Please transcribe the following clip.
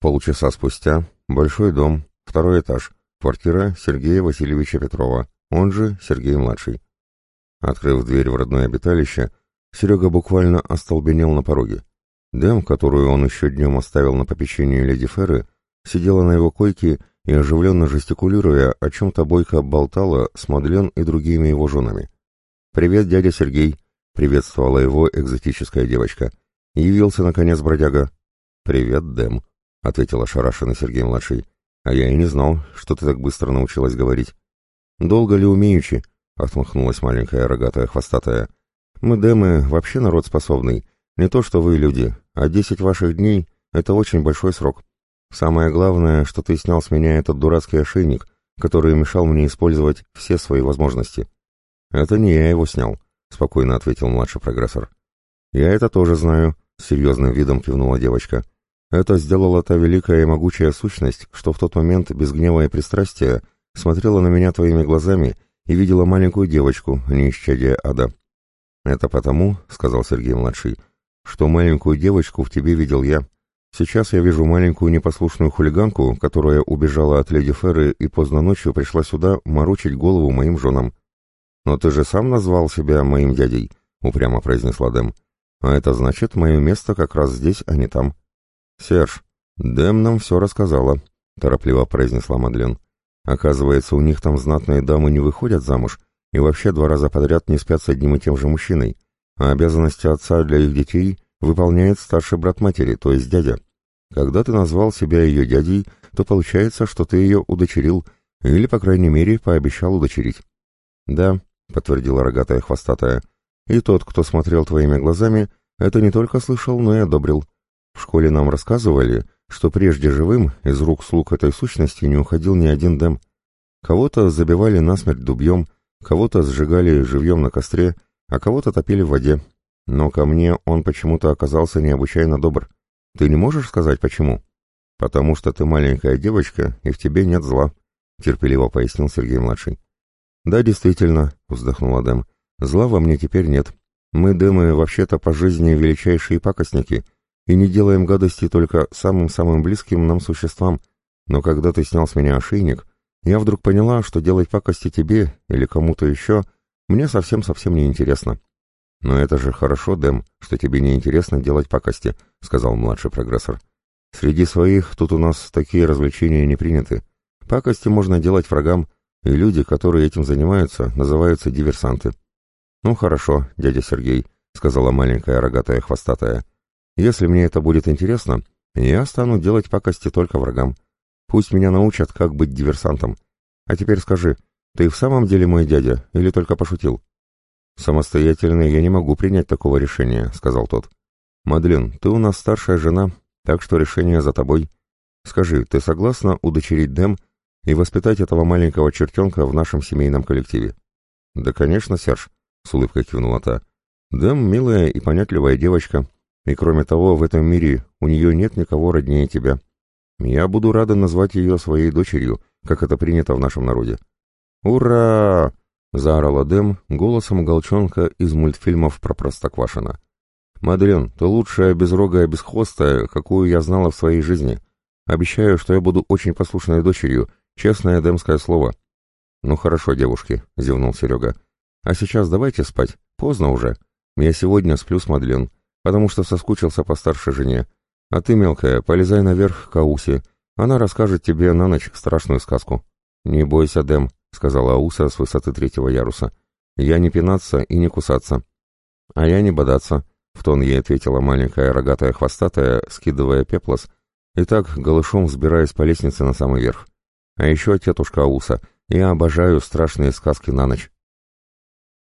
Полчаса спустя большой дом, второй этаж, квартира Сергея Васильевича Петрова, он же Сергей-младший. Открыв дверь в родное обиталище, Серега буквально остолбенел на пороге. Дэм, которую он еще днем оставил на попечении леди Ферры, сидела на его койке и, оживленно жестикулируя, о чем-то бойко болтала с Мадлен и другими его женами. «Привет, дядя Сергей!» — приветствовала его экзотическая девочка. Явился, наконец, бродяга. «Привет, Дэм», — ответил ошарашенный Сергей-младший. «А я и не знал, что ты так быстро научилась говорить». «Долго ли умеючи?» — отмахнулась маленькая рогатая хвостатая. «Мы, Дэмы, вообще народ способный. Не то, что вы, люди, а десять ваших дней — это очень большой срок. Самое главное, что ты снял с меня этот дурацкий ошейник, который мешал мне использовать все свои возможности». «Это не я его снял», — спокойно ответил младший прогрессор. «Я это тоже знаю», — серьезным видом кивнула девочка. Это сделала та великая и могучая сущность, что в тот момент без гнева и пристрастия смотрела на меня твоими глазами и видела маленькую девочку, не исчадие ада. «Это потому, — сказал Сергей-младший, — что маленькую девочку в тебе видел я. Сейчас я вижу маленькую непослушную хулиганку, которая убежала от леди Ферры и поздно ночью пришла сюда морочить голову моим женам. Но ты же сам назвал себя моим дядей, — упрямо произнесла Дэм. А это значит, мое место как раз здесь, а не там. «Серж, Дэм нам все рассказала», — торопливо произнесла Мадлен. «Оказывается, у них там знатные дамы не выходят замуж и вообще два раза подряд не спят с одним и тем же мужчиной, а обязанности отца для их детей выполняет старший брат матери, то есть дядя. Когда ты назвал себя ее дядей, то получается, что ты ее удочерил, или, по крайней мере, пообещал удочерить». «Да», — подтвердила рогатая хвостатая, — «и тот, кто смотрел твоими глазами, это не только слышал, но и одобрил». В школе нам рассказывали, что прежде живым из рук слуг этой сущности не уходил ни один дэм. Кого-то забивали насмерть дубьем, кого-то сжигали живьем на костре, а кого-то топили в воде. Но ко мне он почему-то оказался необычайно добр. Ты не можешь сказать, почему? Потому что ты маленькая девочка, и в тебе нет зла, — терпеливо пояснил Сергей-младший. Да, действительно, — вздохнула Дэм, — зла во мне теперь нет. Мы, Дэмы, вообще-то по жизни величайшие пакостники — и не делаем гадости только самым-самым близким нам существам. Но когда ты снял с меня ошейник, я вдруг поняла, что делать пакости тебе или кому-то еще мне совсем-совсем не интересно. «Но это же хорошо, Дэм, что тебе не интересно делать пакости», — сказал младший прогрессор. «Среди своих тут у нас такие развлечения не приняты. Пакости можно делать врагам, и люди, которые этим занимаются, называются диверсанты». «Ну хорошо, дядя Сергей», — сказала маленькая рогатая хвостатая. Если мне это будет интересно, я стану делать пакости только врагам. Пусть меня научат, как быть диверсантом. А теперь скажи, ты в самом деле мой дядя или только пошутил?» «Самостоятельно я не могу принять такого решения», — сказал тот. «Мадлен, ты у нас старшая жена, так что решение за тобой. Скажи, ты согласна удочерить Дэм и воспитать этого маленького чертенка в нашем семейном коллективе?» «Да, конечно, Серж», — с улыбкой кивнула та. «Дэм милая и понятливая девочка, и кроме того, в этом мире у нее нет никого роднее тебя. Я буду рада назвать ее своей дочерью, как это принято в нашем народе. «Ура!» — заорала Дэм голосом голчонка из мультфильмов про Простоквашино. «Мадлен, ты лучшая безрогая бесхвостая, какую я знала в своей жизни. Обещаю, что я буду очень послушной дочерью, честное дэмское слово». «Ну хорошо, девушки», — зевнул Серега. «А сейчас давайте спать, поздно уже. Я сегодня сплю с Мадлен, потому что соскучился по старшей жене. А ты, мелкая, полезай наверх к Аусе, она расскажет тебе на ночь страшную сказку». «Не бойся, Дэм», — сказала Ауса с высоты третьего яруса. «Я не пинаться и не кусаться». «А я не бодаться», — в тон ей ответила маленькая рогатая хвостатая, скидывая пеплос, и так голышом взбираясь по лестнице на самый верх. «А еще, тетушка Ауса, я обожаю страшные сказки на ночь».